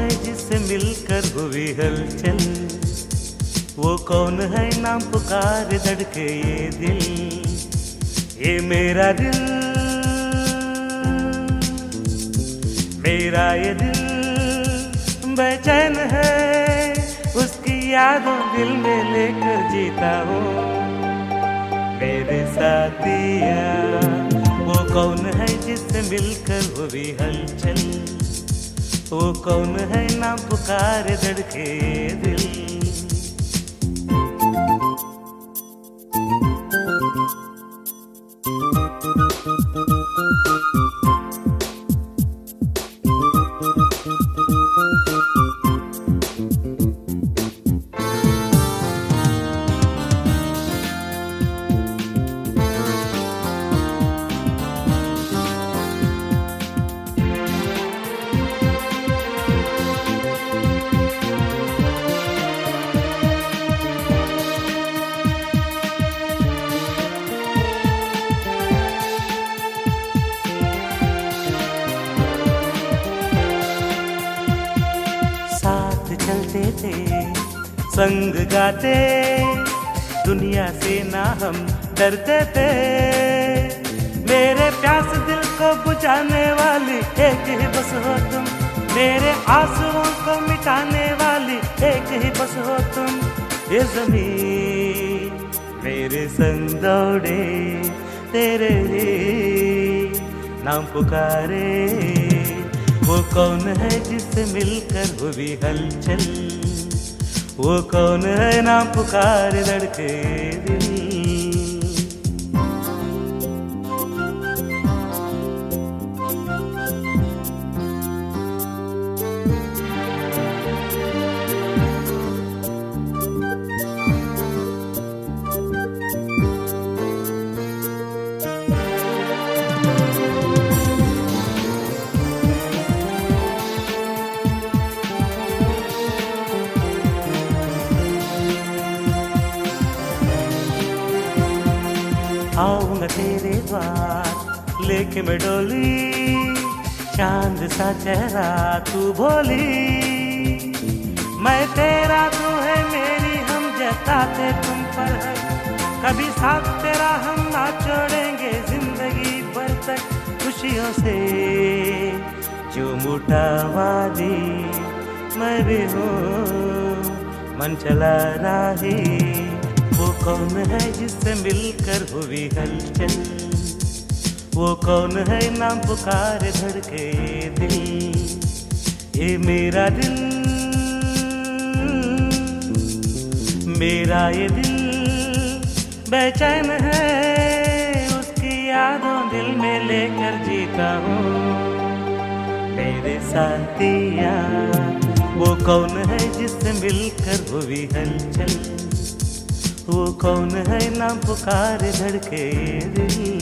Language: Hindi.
है जिससे मिलकर हुई हलचल? वो कौन है नाम पुकार धड़के ये दिल? ये मेरा दिल। मेरा ये दिल। बेचैन है उसकी यादों दिल में लेकर जीता हूँ मेरे साथिया, वो कौन है जिससे मिलकर हुई हलचल? वो कौन है ना पुकार धड़के दिल? साथ चलते थे, संग गाते, दुनिया से ना हम डरते थे। मेरे प्यास दिल को बुझाने वाली एक ही बस हो तुम, मेरे आंसुओं को मिटाने वाली एक ही बस हो तुम। ये ज़मीन मेरे संग दौड़े, तेरे ही नाम पुकारे। वो कौन है जिससे मिलकर हुई हलचल? वो कौन है नाम पुकार लड़के? आऊँगा तेरे द्वार। लेके मैं डोली, चाँद सा चेहरा तू भोली। मैं तेरा तू है मेरी, हम जताते तुम पर है कभी साथ तेरा हम ना छोड़ेंगे, ज़िंदगी भर तक खुशियों से। जो मुठा वादी मैं भी हूँ, मन चला राही कौन है जिससे मिलकर हुई हलचल? वो कौन है नाम पुकार धड़के दिल? ये मेरा दिल। मेरा ये दिल। बेचैन है उसकी यादों दिल में लेकर जीता हूँ। मेरे साथिया, वो कौन है जिससे मिलकर हुई हलचल? वो कौन है ना पुकार धड़के दिल?